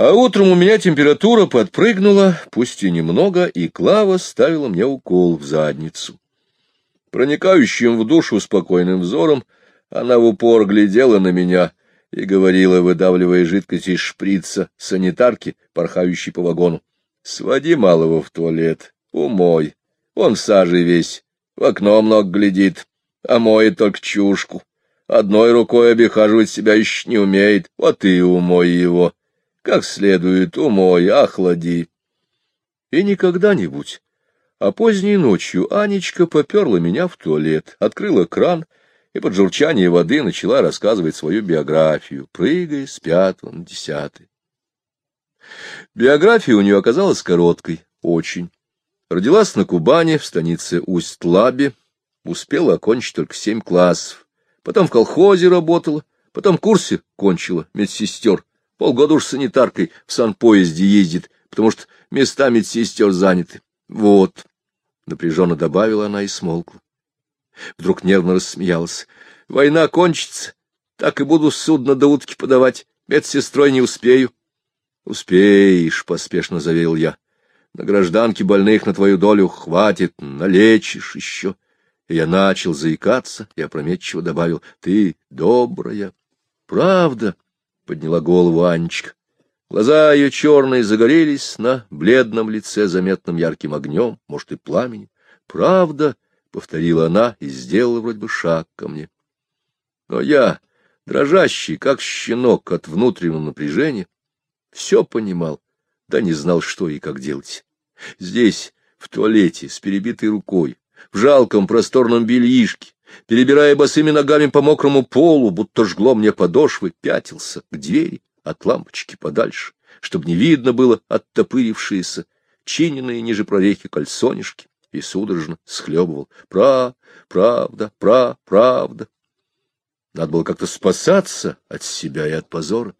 А утром у меня температура подпрыгнула, пусть и немного, и Клава ставила мне укол в задницу. Проникающим в душу спокойным взором она в упор глядела на меня и говорила, выдавливая жидкость из шприца санитарки, порхающей по вагону. — Своди малого в туалет, умой. Он в саже весь, в окно много глядит, а моет только чушку. Одной рукой обихаживать себя еще не умеет, вот и умой его. Как следует умой, охлади. И не когда-нибудь, а поздней ночью Анечка поперла меня в туалет, открыла кран и под журчание воды начала рассказывать свою биографию, прыгая с пятого на десятый. Биография у нее оказалась короткой, очень. Родилась на Кубани, в станице Усть-Лабе, успела окончить только семь классов. Потом в колхозе работала, потом курсе кончила, медсестер. Полгода уж санитаркой в санпоезде ездит, потому что места медсестер заняты. Вот, — напряженно добавила она и смолкла. Вдруг нервно рассмеялась. Война кончится, так и буду судно до утки подавать, медсестрой не успею. — Успеешь, — поспешно заверил я. На гражданке больных на твою долю хватит, налечишь еще. И я начал заикаться и опрометчиво добавил, — Ты добрая. — Правда, — подняла голову Анечка. Глаза ее черные загорелись на бледном лице заметным ярким огнем, может, и пламенем. — Правда, — повторила она и сделала вроде бы шаг ко мне. Но я, дрожащий, как щенок от внутреннего напряжения, все понимал, да не знал, что и как делать. Здесь, в туалете, с перебитой рукой, в жалком просторном бельишке, перебирая босыми ногами по мокрому полу, будто жгло мне подошвы, пятился к двери от лампочки подальше, чтобы не видно было оттопырившиеся, чиненные ниже прорехи кальсонишки, и судорожно схлебывал. Пра, правда, пра, правда. Надо было как-то спасаться от себя и от позора.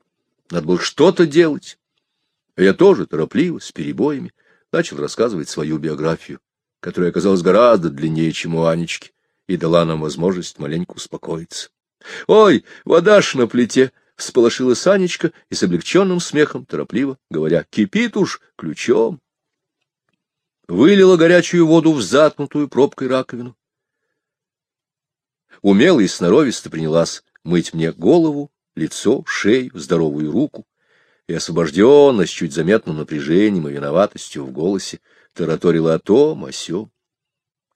Надо было что-то делать. А я тоже торопливо, с перебоями, начал рассказывать свою биографию которая оказалась гораздо длиннее, чем у Анечки, и дала нам возможность маленько успокоиться. — Ой, вода ж на плите! — всполошилась Анечка и с облегченным смехом, торопливо говоря, — кипит уж ключом. Вылила горячую воду в заткнутую пробкой раковину. Умело и сноровисто принялась мыть мне голову, лицо, шею, здоровую руку, и освобожденно, с чуть заметным напряжением и виноватостью в голосе, тараторила о том, о сём.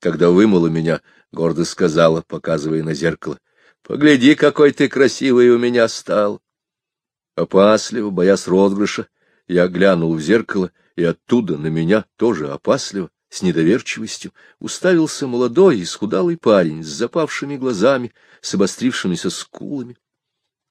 Когда вымыла меня, гордо сказала, показывая на зеркало, «Погляди, какой ты красивый у меня стал!» Опасливо, боясь розыгрыша, я глянул в зеркало, и оттуда на меня тоже опасливо, с недоверчивостью, уставился молодой и схудалый парень с запавшими глазами, с обострившимися скулами.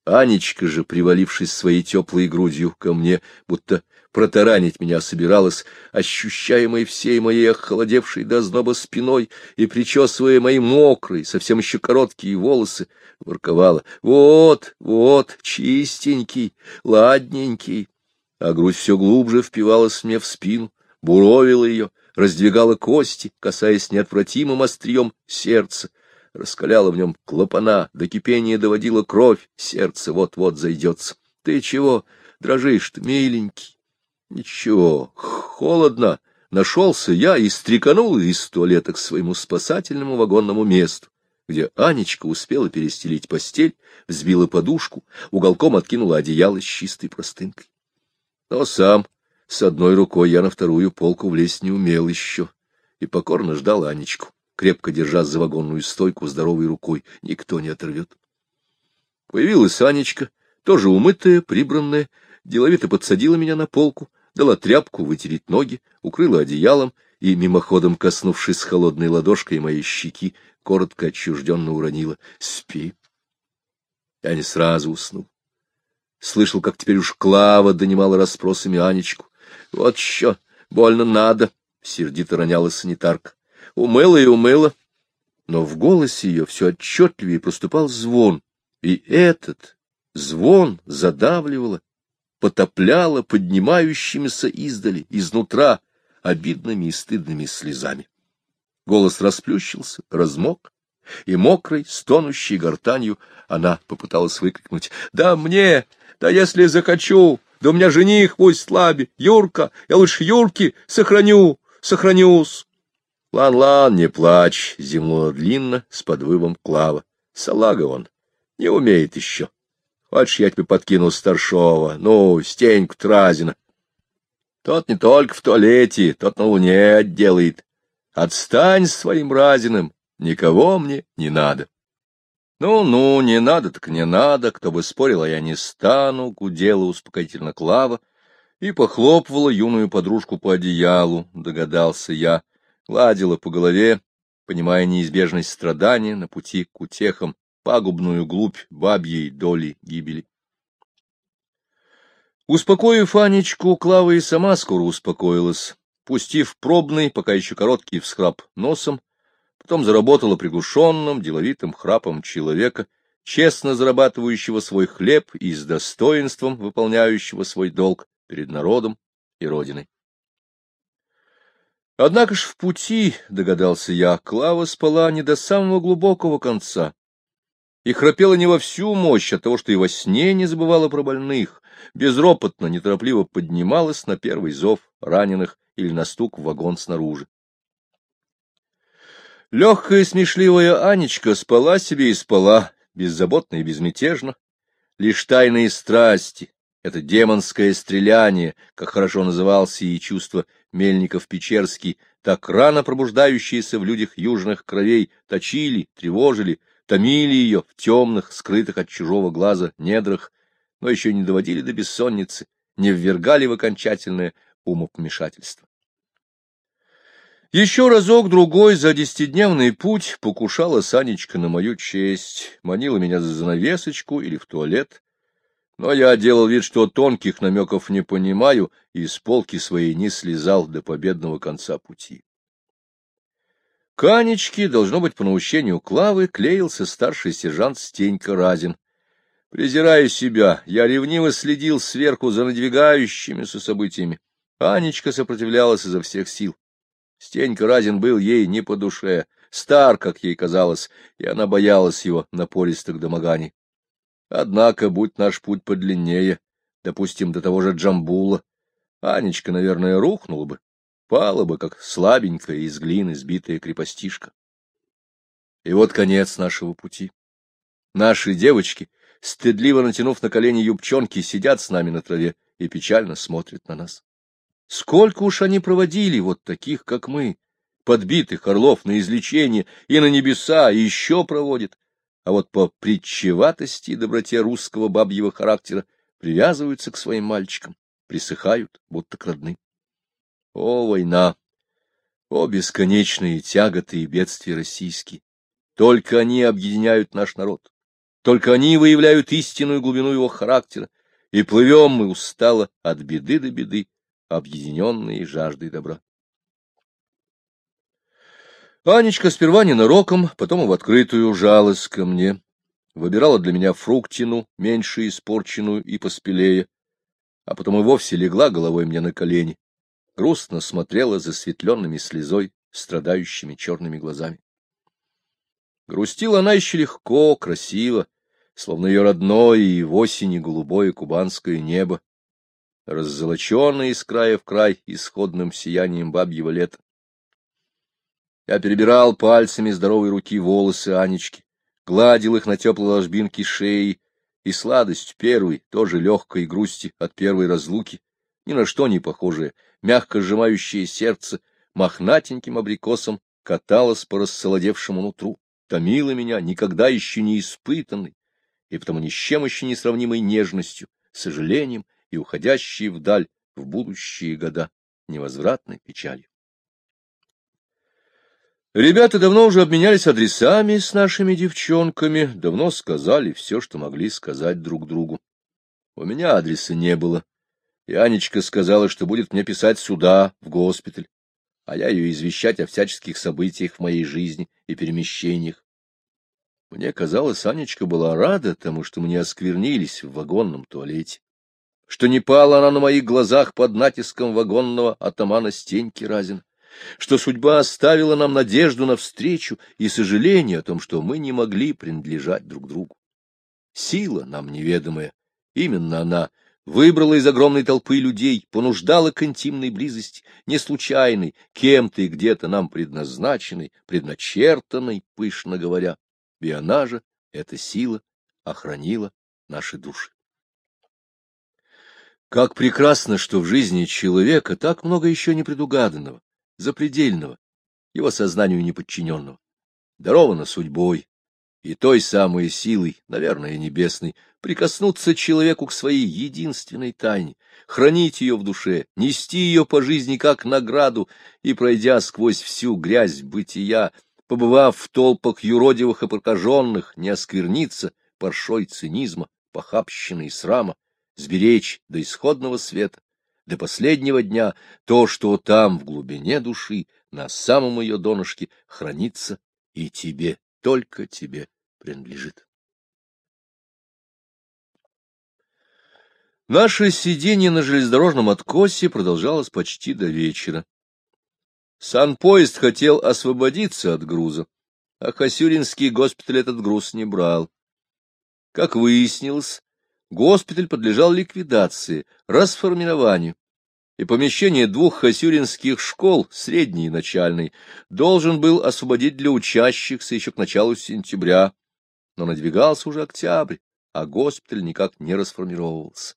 Анечка же, привалившись своей теплой грудью ко мне, будто протаранить меня собиралась, ощущаемой всей моей охолодевшей до зноба спиной и причесывая мои мокрые, совсем еще короткие волосы, ворковала. Вот, вот, чистенький, ладненький. А грудь все глубже впивалась мне в спину, буровила ее, раздвигала кости, касаясь неотвратимым острием сердца, раскаляла в нем клапана, до кипения доводила кровь, сердце вот-вот зайдется. Ты чего дрожишь-то, миленький? Ничего, холодно. Нашелся я и стреканул из туалета к своему спасательному вагонному месту, где Анечка успела перестелить постель, взбила подушку, уголком откинула одеяло с чистой простынкой. Но сам с одной рукой я на вторую полку влезть не умел еще и покорно ждал Анечку, крепко держа за вагонную стойку здоровой рукой. Никто не оторвет. Появилась Анечка, тоже умытая, прибранная, деловито подсадила меня на полку, дала тряпку вытереть ноги, укрыла одеялом и, мимоходом коснувшись холодной ладошкой моей щеки, коротко отчужденно уронила «Спи». Я не сразу уснул. Слышал, как теперь уж Клава донимала расспросами Анечку. «Вот еще, больно надо», — сердито роняла санитарка. «Умыла и умыла». Но в голосе ее все отчетливее проступал звон, и этот звон задавливало потопляла поднимающимися издали, изнутра, обидными и стыдными слезами. Голос расплющился, размок, и мокрой, стонущей гортанью она попыталась выкрикнуть «Да мне! Да если захочу! Да у меня жених пусть слабе, Юрка, я лучше Юрки сохраню, сохранюсь. Лан-лан, не плачь, зевнула длинно с подвывом Клава. Салага он, не умеет еще. Хочешь, я тебе подкину старшого, ну, Стеньку Разина. Тот не только в туалете, тот на луне отделает. Отстань с своим Разиным, никого мне не надо. Ну-ну, не надо так не надо, кто бы спорил, а я не стану, гудела успокоительно Клава и похлопывала юную подружку по одеялу, догадался я, гладила по голове, понимая неизбежность страдания на пути к утехам, пагубную глубь бабьей доли гибели. Успокоив Анечку, Клава и сама скоро успокоилась, пустив пробный, пока еще короткий всхрап носом, потом заработала приглушенным, деловитым храпом человека, честно зарабатывающего свой хлеб и с достоинством выполняющего свой долг перед народом и родиной. Однако ж в пути, догадался я, Клава спала не до самого глубокого конца и храпела не во всю мощь от того, что и во сне не забывала про больных, безропотно, неторопливо поднималась на первый зов раненых или на стук в вагон снаружи. Легкая смешливая Анечка спала себе и спала, беззаботно и безмятежно. Лишь тайные страсти, это демонское стреляние, как хорошо назывался и чувство Мельников-Печерский, так рано пробуждающиеся в людях южных кровей, точили, тревожили, томили ее в темных, скрытых от чужого глаза недрах, но еще не доводили до бессонницы, не ввергали в окончательное умопомешательство. Еще разок-другой за десятидневный путь покушала Санечка на мою честь, манила меня за занавесочку или в туалет. Но я делал вид, что тонких намеков не понимаю, и с полки своей не слезал до победного конца пути. К Анечке, должно быть, по наущению Клавы, клеился старший сержант Стенька Разин. Презирая себя, я ревниво следил сверху за надвигающимися событиями. Анечка сопротивлялась изо всех сил. Стенька Разин был ей не по душе, стар, как ей казалось, и она боялась его напористых домоганий. Однако, будь наш путь подлиннее, допустим, до того же Джамбула, Анечка, наверное, рухнула бы, пала бы, как слабенькая из глины сбитая крепостишка. И вот конец нашего пути. Наши девочки, стыдливо натянув на колени юбчонки, сидят с нами на траве и печально смотрят на нас. Сколько уж они проводили вот таких, как мы, подбитых орлов на излечение и на небеса, и еще проводят, а вот по притчеватости и доброте русского бабьего характера привязываются к своим мальчикам, присыхают, будто к родным. О, война! О, бесконечные тяготы и бедствия российские! Только они объединяют наш народ, только они выявляют истинную глубину его характера, и плывем мы устало от беды до беды, объединенные жаждой добра. Анечка сперва ненароком, потом и в открытую жалась ко мне, выбирала для меня фруктину, меньше испорченную и поспелее, а потом и вовсе легла головой мне на колени, грустно смотрела засветленными слезой, страдающими черными глазами. Грустила она еще легко, красиво, словно ее родное и в осени голубое кубанское небо, раззолоченный из края в край исходным сиянием бабьего лета. Я перебирал пальцами здоровой руки волосы Анечки, гладил их на теплой ложбинке шеи, и сладость первой, тоже легкой грусти от первой разлуки, ни на что не похожее, мягко сжимающее сердце, мохнатеньким абрикосом каталась по рассолодевшему нутру, томила меня никогда еще не испытанной, и потому ни с чем еще не сравнимой нежностью, сожалением и уходящие вдаль в будущие года невозвратной печалью. Ребята давно уже обменялись адресами с нашими девчонками, давно сказали все, что могли сказать друг другу. У меня адреса не было, и Анечка сказала, что будет мне писать сюда, в госпиталь, а я ее извещать о всяческих событиях в моей жизни и перемещениях. Мне казалось, Анечка была рада тому, что мы не осквернились в вагонном туалете что не пала она на моих глазах под натиском вагонного атамана Стеньки Разина, что судьба оставила нам надежду на встречу и сожаление о том, что мы не могли принадлежать друг другу. Сила нам неведомая, именно она, выбрала из огромной толпы людей, понуждала к интимной близости, не случайной, кем-то и где-то нам предназначенной, предначертанной, пышно говоря. И она же, эта сила, охранила наши души. Как прекрасно, что в жизни человека так много еще непредугаданного, запредельного, его сознанию неподчиненного. Даровано судьбой, и той самой силой, наверное, небесной, прикоснуться человеку к своей единственной тайне, хранить ее в душе, нести ее по жизни как награду и, пройдя сквозь всю грязь бытия, побывав в толпах юродивых и прокаженных, не оскверниться паршой цинизма, похабщины и срама, сберечь до исходного света, до последнего дня то, что там, в глубине души, на самом ее донышке, хранится и тебе, только тебе принадлежит. Наше сидение на железнодорожном откосе продолжалось почти до вечера. Санпоезд хотел освободиться от груза, а Хасюринский госпиталь этот груз не брал. Как выяснилось, госпиталь подлежал ликвидации, расформированию, и помещение двух хасюринских школ, средней и начальной, должен был освободить для учащихся еще к началу сентября, но надвигался уже октябрь, а госпиталь никак не расформировался.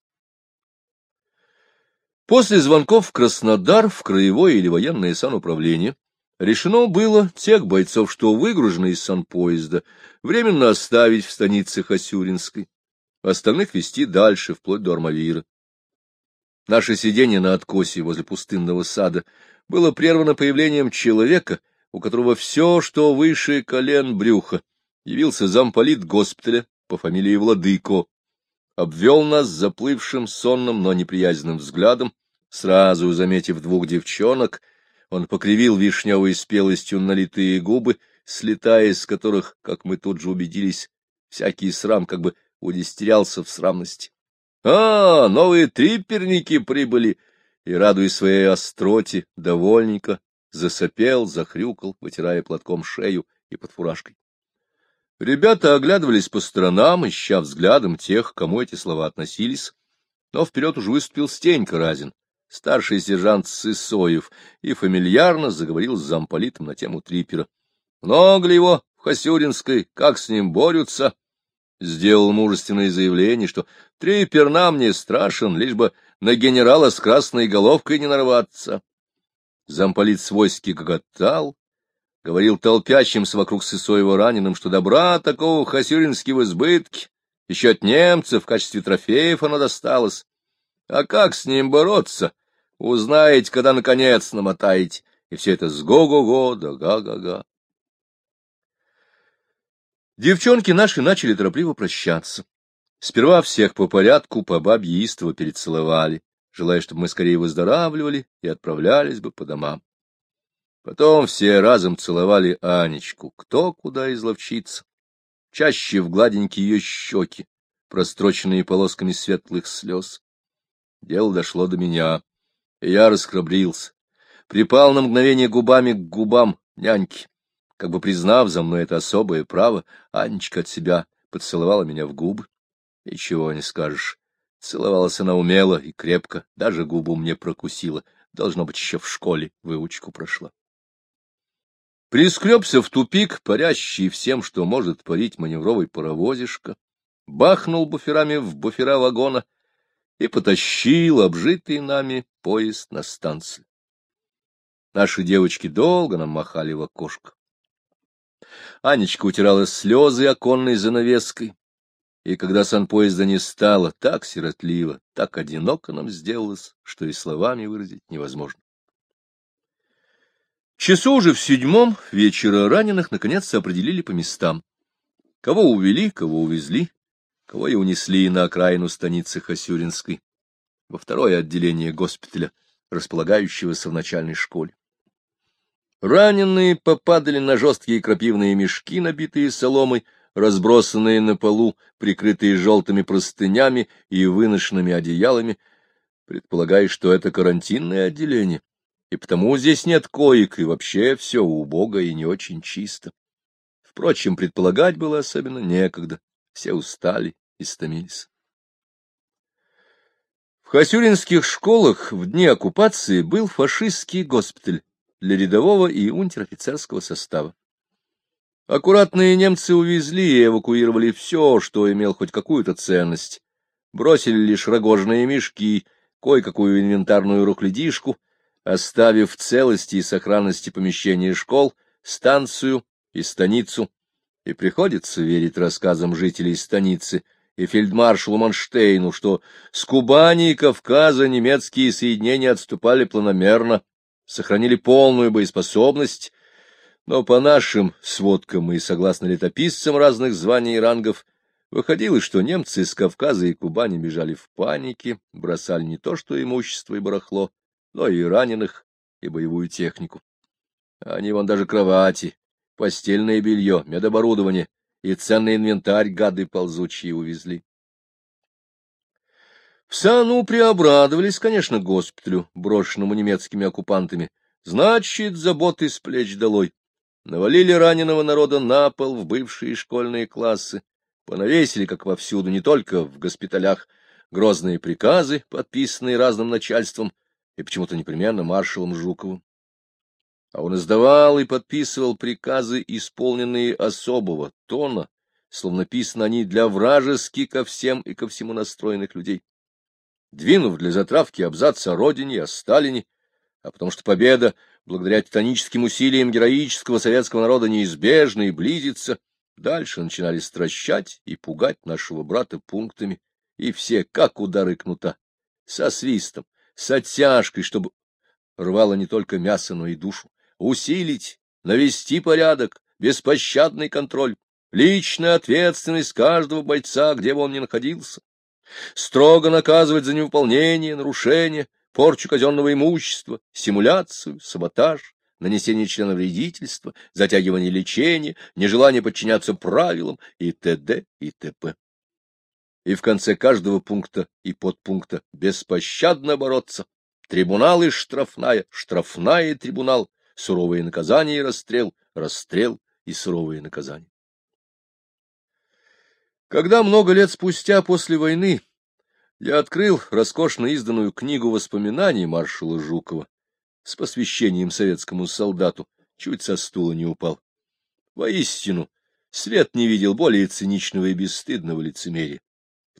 После звонков в Краснодар, в краевое или военное сануправление, решено было тех бойцов, что выгружены из санпоезда, временно оставить в станице Хасюринской, остальных вести дальше, вплоть до Армавира. Наше сидение на откосе возле пустынного сада было прервано появлением человека, у которого все, что выше колен брюха, явился замполит госпиталя по фамилии Владыко, обвел нас заплывшим сонным, но неприязненным взглядом, сразу заметив двух девчонок, он покривил вишневой спелостью налитые губы, слетая из которых, как мы тут же убедились, всякий срам как бы удестерялся в срамности. А, новые трипперники прибыли! И, радуясь своей остроте, довольненько засопел, захрюкал, вытирая платком шею и под фуражкой. Ребята оглядывались по сторонам, ища взглядом тех, к кому эти слова относились, но вперед уже выступил Стенька Разин, старший сержант Сысоев, и фамильярно заговорил с замполитом на тему триппера. Много ли его в Хасюринской, как с ним борются? сделал мужественное заявление, что трипер нам не страшен, лишь бы на генерала с красной головкой не нарваться. Замполит свойски гоготал, говорил толпящимся вокруг Сысоева раненым, что добра такого Хасюрински в избытке, еще от немцев в качестве трофеев оно досталось. А как с ним бороться? Узнаете, когда наконец намотаете. И все это с го-го-го да га-га-га. Девчонки наши начали торопливо прощаться. Сперва всех по порядку по бабье истово перецеловали, желая, чтобы мы скорее выздоравливали и отправлялись бы по домам. Потом все разом целовали Анечку, кто куда изловчится, чаще в гладенькие ее щеки, простроченные полосками светлых слез. Дело дошло до меня, и я расхрабрился, припал на мгновение губами к губам няньки. Как бы признав за мной это особое право, Анечка от себя поцеловала меня в губы. И чего не скажешь. Целовалась она умело и крепко, даже губу мне прокусила. Должно быть, еще в школе выучку прошла. Прискребся в тупик, парящий всем, что может парить маневровый паровозишка, бахнул буферами в буфера вагона и потащил обжитый нами поезд на станцию. Наши девочки долго нам махали в окошко. Анечка утирала слезы оконной занавеской, и когда санпоезда не стало, так сиротливо, так одиноко нам сделалось, что и словами выразить невозможно. Часу уже в седьмом вечера раненых наконец определили по местам. Кого увели, кого увезли, кого и унесли на окраину станицы Хасюринской, во второе отделение госпиталя, располагающегося в начальной школе. Раненые попадали на жесткие крапивные мешки, набитые соломой, разбросанные на полу, прикрытые желтыми простынями и выношенными одеялами, предполагая, что это карантинное отделение, и потому здесь нет коек, и вообще все убого и не очень чисто. Впрочем, предполагать было особенно некогда, все устали и стомились. хасюринских школах в дни оккупации был фашистский госпиталь для рядового и унтер-офицерского состава. Аккуратные немцы увезли и эвакуировали все, что имел хоть какую-то ценность. Бросили лишь рогожные мешки, кое-какую инвентарную рукледишку, оставив в целости и сохранности помещения школ, станцию и станицу. И приходится верить рассказам жителей станицы — и фельдмаршалу Манштейну, что с Кубани и Кавказа немецкие соединения отступали планомерно, сохранили полную боеспособность, но по нашим сводкам и согласно летописцам разных званий и рангов, выходило, что немцы из Кавказа и Кубани бежали в панике, бросали не то что имущество и барахло, но и раненых, и боевую технику. Они вон даже кровати, постельное белье, медоборудование и ценный инвентарь гады ползучие увезли. В Сану приобрадовались, конечно, госпиталю, брошенному немецкими оккупантами. Значит, заботы с плеч долой. Навалили раненого народа на пол в бывшие школьные классы, понавесили, как вовсюду, не только в госпиталях, грозные приказы, подписанные разным начальством, и почему-то непременно маршалом Жуковым а он издавал и подписывал приказы, исполненные особого тона, словно написаны они для вражески ко всем и ко всему настроенных людей. Двинув для затравки абзац о родине, о Сталине, а потому что победа, благодаря титаническим усилиям героического советского народа, неизбежна и близится, дальше начинали стращать и пугать нашего брата пунктами, и все, как удары кнута, со свистом, с оттяжкой, чтобы рвало не только мясо, но и душу усилить, навести порядок, беспощадный контроль, личная ответственность каждого бойца, где бы он ни находился, строго наказывать за невыполнение, нарушение, порчу казенного имущества, симуляцию, саботаж, нанесение члена вредительства, затягивание лечения, нежелание подчиняться правилам и т.д. и т.п. И в конце каждого пункта и подпункта беспощадно бороться. Трибунал и штрафная, штрафная и трибунал, суровые наказания и расстрел, расстрел и суровые наказания. Когда много лет спустя после войны я открыл роскошно изданную книгу воспоминаний маршала Жукова с посвящением советскому солдату, чуть со стула не упал. Воистину, свет не видел более циничного и бесстыдного лицемерия,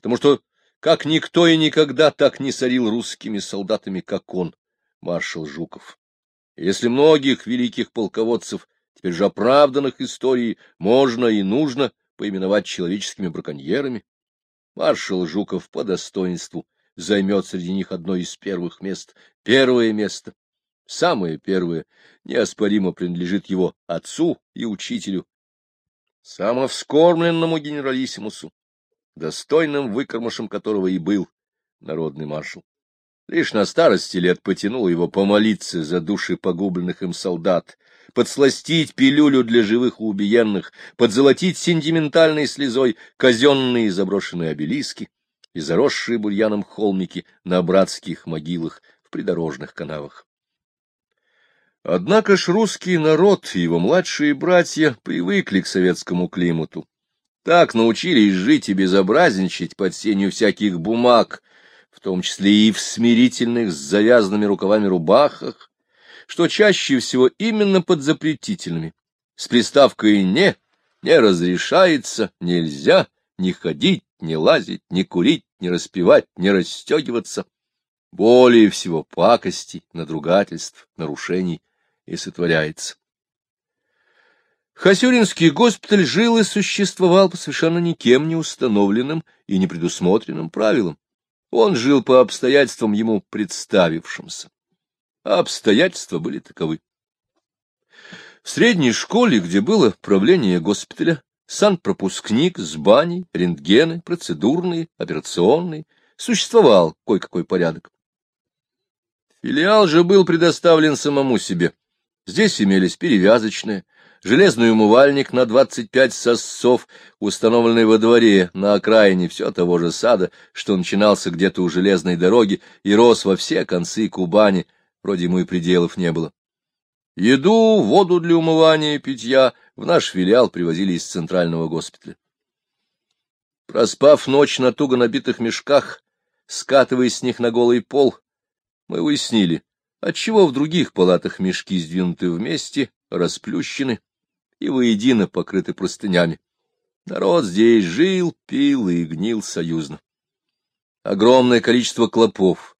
потому что как никто и никогда так не сорил русскими солдатами, как он, маршал Жуков. Если многих великих полководцев, теперь же оправданных историей, можно и нужно поименовать человеческими браконьерами, маршал Жуков по достоинству займет среди них одно из первых мест. Первое место, самое первое, неоспоримо принадлежит его отцу и учителю, самовскормленному генералиссимусу, достойным выкормышем которого и был народный маршал. Лишь на старости лет потянул его помолиться за души погубленных им солдат, подсластить пилюлю для живых и убиенных, подзолотить сентиментальной слезой казенные заброшенные обелиски и заросшие бурьяном холмики на братских могилах в придорожных канавах. Однако ж русский народ и его младшие братья привыкли к советскому климату. Так научились жить и безобразничать под сенью всяких бумаг, в том числе и в смирительных с завязанными рукавами рубахах, что чаще всего именно под запретительными, с приставкой «не», не разрешается, нельзя, не ходить, не лазить, не курить, не распевать, не расстегиваться. Более всего пакостей, надругательств, нарушений и сотворяется. Хасюринский госпиталь жил и существовал по совершенно никем не установленным и не предусмотренным правилам. Он жил по обстоятельствам ему представившимся. А обстоятельства были таковы. В средней школе, где было правление госпиталя, санпропускник с баней, рентгены, процедурные, операционные, существовал кое-какой порядок. Филиал же был предоставлен самому себе. Здесь имелись перевязочные, железный умывальник на двадцать пять сосцов, установленный во дворе на окраине все того же сада, что начинался где-то у железной дороги и рос во все концы Кубани, вроде ему и пределов не было. Еду, воду для умывания и питья в наш филиал привозили из центрального госпиталя. Проспав ночь на туго набитых мешках, скатываясь с них на голый пол, мы уяснили, отчего в других палатах мешки сдвинуты вместе, расплющены и воедино покрыты простынями. Народ здесь жил, пил и гнил союзно. Огромное количество клопов,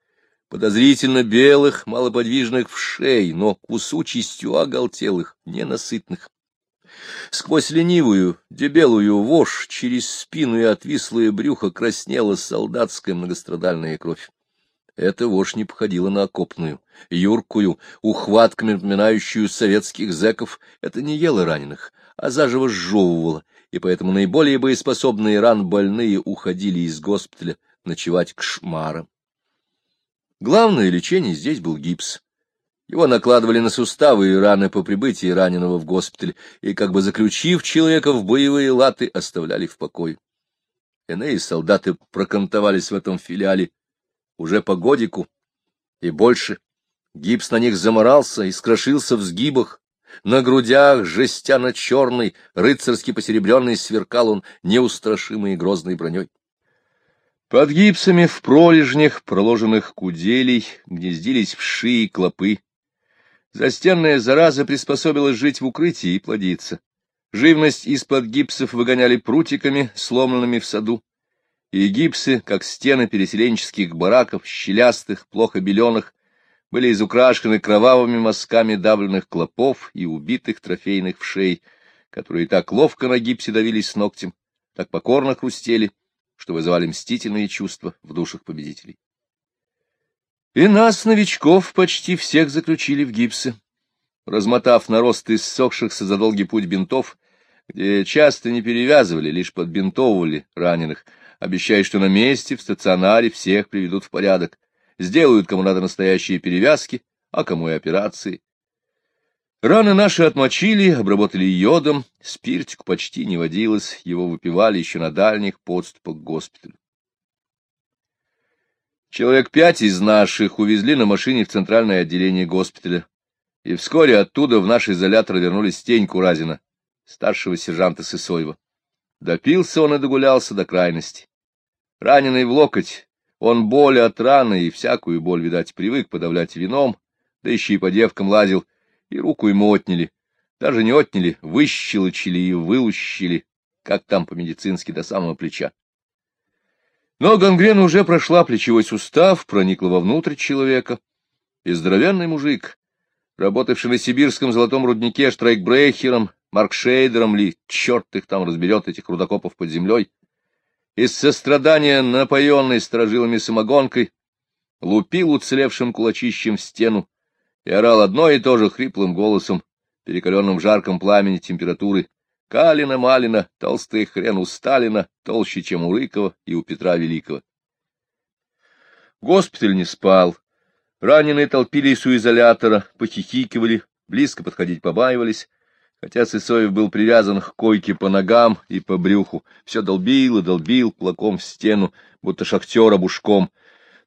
подозрительно белых, малоподвижных в шее, но кусучестью оголтелых, ненасытных. Сквозь ленивую, дебелую вошь через спину и отвислое брюхо краснела солдатская многострадальная кровь. Эта вошь не походила на окопную, юркую, ухватками напоминающую советских зэков. Это не ела раненых, а заживо сжевывала, и поэтому наиболее боеспособные ран больные уходили из госпиталя ночевать к шмарам. Главное лечение здесь был гипс. Его накладывали на суставы и раны по прибытии раненого в госпиталь, и, как бы заключив человека в боевые латы, оставляли в покое. Иные солдаты прокантовались в этом филиале уже по годику и больше. Гипс на них заморался и скрошился в сгибах. На грудях жестяно-черный, рыцарски посеребренный сверкал он неустрашимой и грозной броней. Под гипсами в пролежнях, проложенных куделей, гнездились вши и клопы. Застенная зараза приспособилась жить в укрытии и плодиться. Живность из-под гипсов выгоняли прутиками, сломанными в саду и гипсы, как стены переселенческих бараков, щелястых, плохо беленых, были изукрашены кровавыми мазками давленных клопов и убитых трофейных вшей, которые так ловко на гипсе давились ногтем, так покорно хрустели, что вызывали мстительные чувства в душах победителей. И нас, новичков, почти всех заключили в гипсы. Размотав нарост иссохшихся за долгий путь бинтов, где часто не перевязывали, лишь подбинтовывали раненых, обещая, что на месте, в стационаре, всех приведут в порядок, сделают кому надо настоящие перевязки, а кому и операции. Раны наши отмочили, обработали йодом, спиртику почти не водилось, его выпивали еще на дальних подступах к госпиталю. Человек пять из наших увезли на машине в центральное отделение госпиталя, и вскоре оттуда в наш изолятор вернулись Стень Куразина, старшего сержанта Сысоева. Допился он и догулялся до крайности. Раненый в локоть, он боль от раны и всякую боль, видать, привык подавлять вином, да еще и по девкам лазил, и руку ему отняли. Даже не отняли, выщелочили и вылущили, как там по-медицински до самого плеча. Но гангрена уже прошла плечевой сустав, проникла вовнутрь человека, и здоровенный мужик, работавший на сибирском золотом руднике штрайкбрехером, Маркшейдером ли, черт их там разберет, этих рудокопов под землей, из сострадания, напоенной сторожилами самогонкой, лупил уцелевшим кулачищем в стену и орал одно и то же хриплым голосом, перекаленным в жарком пламени температуры. Калина-малина, толстый хрен у Сталина, толще, чем у Рыкова и у Петра Великого. Госпиталь не спал. Раненые толпились у изолятора, похихикивали, близко подходить побаивались, Хотя Сысоев был привязан к койке по ногам и по брюху, все долбил и долбил кулаком в стену, будто шахтер обушком.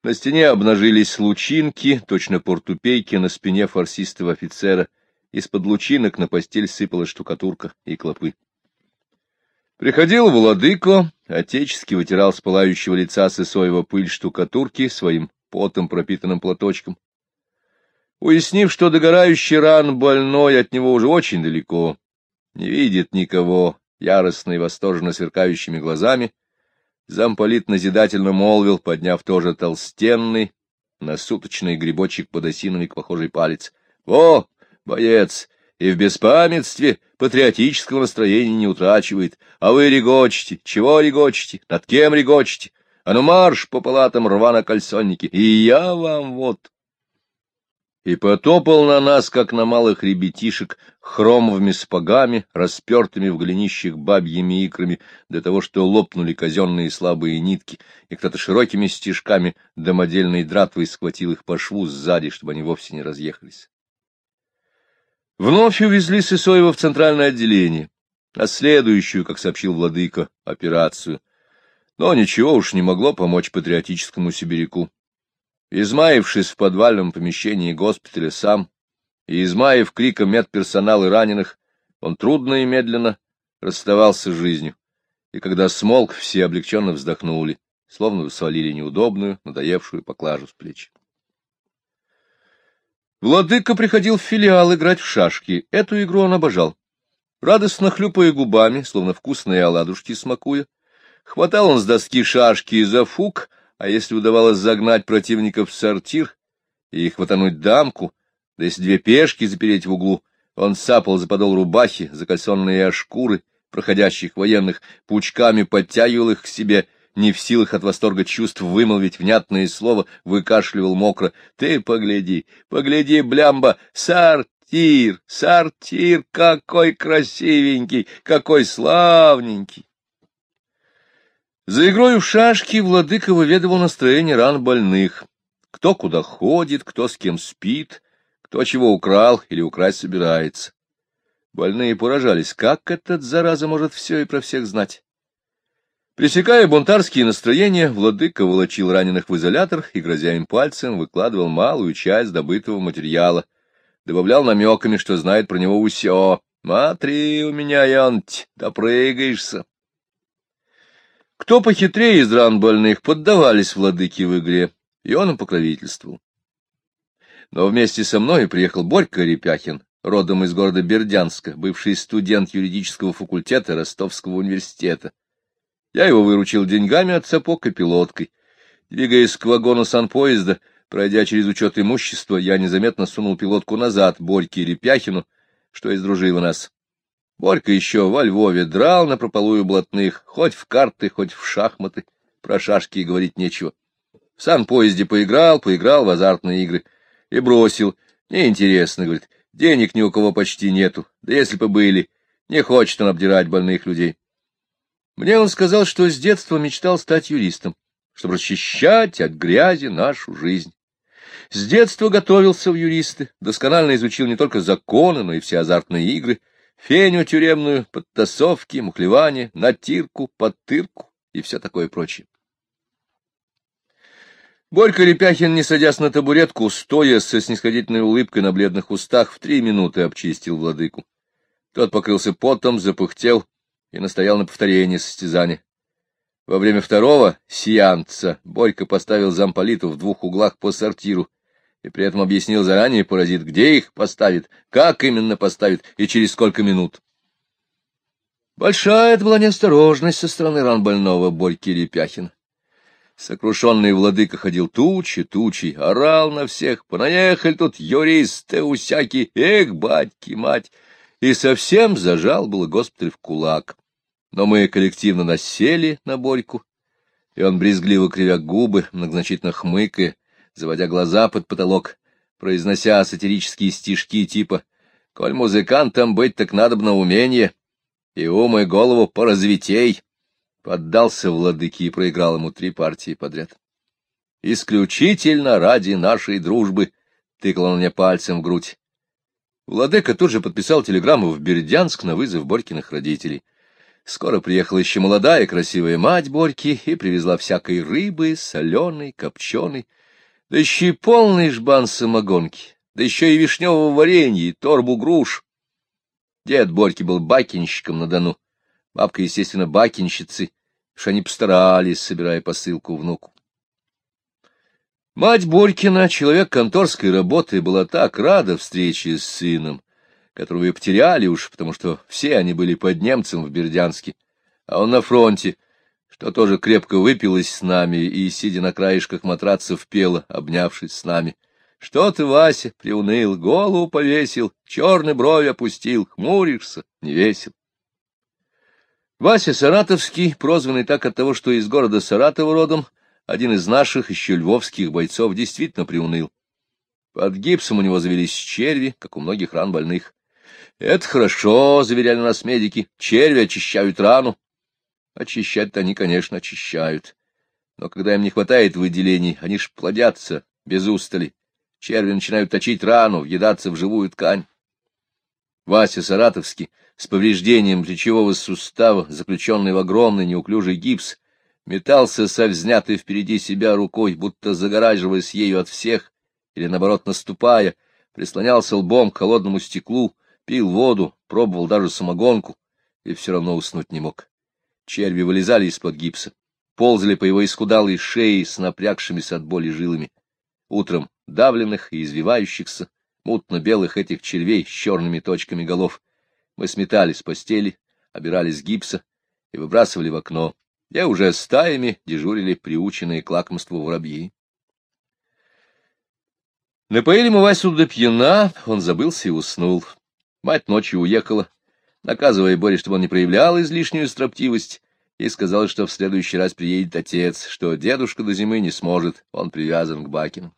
На стене обнажились лучинки, точно портупейки на спине фарсистого офицера. Из-под лучинок на постель сыпалась штукатурка и клопы. Приходил владыко, отечески вытирал с пылающего лица Сысоева пыль штукатурки своим потом пропитанным платочком. Уяснив, что догорающий ран больной от него уже очень далеко, не видит никого, яростно и восторженно сверкающими глазами, замполит назидательно молвил, подняв тоже толстенный, насуточный грибочек под осиновик похожий палец. — Во, боец, и в беспамятстве патриотического настроения не утрачивает. А вы регочете. Чего регочете? Над кем регочете? А ну марш по палатам рва на кальсонники. И я вам вот и потопал на нас, как на малых ребятишек, хромовыми спагами, распертыми в голенищах бабьими икрами, до того, что лопнули казенные слабые нитки, и кто-то широкими стежками домодельной дратвой схватил их по шву сзади, чтобы они вовсе не разъехались. Вновь увезли Сысоева в центральное отделение, а следующую, как сообщил владыка, операцию. Но ничего уж не могло помочь патриотическому сибиряку. Измаившись в подвальном помещении госпиталя сам, и измаив криком медперсонал и раненых, он трудно и медленно расставался с жизнью, и когда смолк, все облегченно вздохнули, словно свалили неудобную, надоевшую поклажу с плеч. Владыка приходил в филиал играть в шашки. Эту игру он обожал. Радостно хлюпая губами, словно вкусные оладушки смакуя, хватал он с доски шашки за фук, а если удавалось загнать противников в сортир и хватануть дамку, да если две пешки запереть в углу, он сапал за подол рубахи, за кальсонные шкуры проходящих военных, пучками подтягивал их к себе — не в силах от восторга чувств вымолвить внятное слово, выкашливал мокро. — Ты погляди, погляди, блямба, сортир, сортир, какой красивенький, какой славненький! За игрой в шашки владыка выведывал настроение ран больных. Кто куда ходит, кто с кем спит, кто чего украл или украсть собирается. Больные поражались, как этот зараза может все и про всех знать. Пресекая бунтарские настроения, владыка волочил раненых в изолятор и, грозя им пальцем, выкладывал малую часть добытого материала. Добавлял намеками, что знает про него усё. «Смотри у меня, Янть, допрыгаешься». Кто похитрее из ран больных поддавались владыке в игре, и он им покровительствовал. Но вместе со мной приехал Борька Репяхин, родом из города Бердянска, бывший студент юридического факультета Ростовского университета. Я его выручил деньгами от сапог и пилоткой. Двигаясь к вагону санпоезда, пройдя через учет имущества, я незаметно сунул пилотку назад Борьке Репяхину, что издружило нас. Борька еще во Львове драл на прополую блатных, хоть в карты, хоть в шахматы. Про шашки говорить нечего. В санпоезде поиграл, поиграл в азартные игры и бросил. Неинтересно, говорит, денег ни у кого почти нету, да если бы были, не хочет он обдирать больных людей. Мне он сказал, что с детства мечтал стать юристом, чтобы расчищать от грязи нашу жизнь. С детства готовился в юристы, досконально изучил не только законы, но и все азартные игры, феню тюремную, подтасовки, мухлевание, натирку, подтырку и все такое прочее. Борька Репяхин, не садясь на табуретку, стоя со снисходительной улыбкой на бледных устах, в три минуты обчистил владыку. Тот покрылся потом, запыхтел, и настоял на повторении состязания. Во время второго сеанса Борька поставил замполиту в двух углах по сортиру и при этом объяснил заранее паразит, где их поставит, как именно поставит и через сколько минут. Большая это была неосторожность со стороны ран больного Борьки Репяхина. Сокрушенный владыка ходил тучи, тучи, орал на всех, понаехали тут юристы усяки, эх, батьки, мать, и совсем зажал было госпиталь в кулак. Но мы коллективно насели на Борьку, и он, брезгливо кривя губы, многозначительно хмыкая, заводя глаза под потолок, произнося сатирические стишки типа «Коль музыкантам быть, так надо бы на умение, и ум и голову поразвитей», поддался владыке и проиграл ему три партии подряд. «Исключительно ради нашей дружбы», — тыкал мне пальцем в грудь. Владыка тут же подписал телеграмму в Бердянск на вызов Борькиных родителей. Скоро приехала еще молодая красивая мать Борьки и привезла всякой рыбы, соленой, копченой, да еще и полный жбан самогонки, да еще и вишневого варенья, и торбу груш. Дед Борьки был бакинщиком на Дону, бабка, естественно, бакинщицей, что они постарались, собирая посылку внуку. Мать Борькина, человек конторской работы, была так рада встрече с сыном, которого и потеряли уж, потому что все они были под немцем в Бердянске, а он на фронте, что тоже крепко выпилось с нами и, сидя на краешках матрацев, пела, обнявшись с нами. Что ты, Вася, приуныл, голову повесил, черный брови опустил, хмуришься, не весел. Вася Саратовский, прозванный так от того, что из города Саратова родом, один из наших еще львовских бойцов действительно приуныл. Под гипсом у него завелись черви, как у многих ран больных. — Это хорошо, — заверяли нас медики, — черви очищают рану. Очищать-то они, конечно, очищают. Но когда им не хватает выделений, они ж плодятся без устали. Черви начинают точить рану, въедаться в живую ткань. Вася Саратовский с повреждением плечевого сустава, заключенный в огромный неуклюжий гипс, метался со взнятой впереди себя рукой, будто загораживаясь ею от всех, или, наоборот, наступая, прислонялся лбом к холодному стеклу, пил воду, пробовал даже самогонку, и все равно уснуть не мог. Черви вылезали из-под гипса, ползали по его исхудалой шее с напрягшимися от боли жилами. Утром давленных и извивающихся, мутно-белых этих червей с черными точками голов, мы сметали с постели, обирались гипса и выбрасывали в окно, где уже стаями дежурили приученные к лакомству воробьи. Напоили мы Васю до пьяна, он забылся и уснул. Мать ночью уехала, наказывая Боре, чтобы он не проявлял излишнюю строптивость, и сказала, что в следующий раз приедет отец, что дедушка до зимы не сможет, он привязан к Бакину.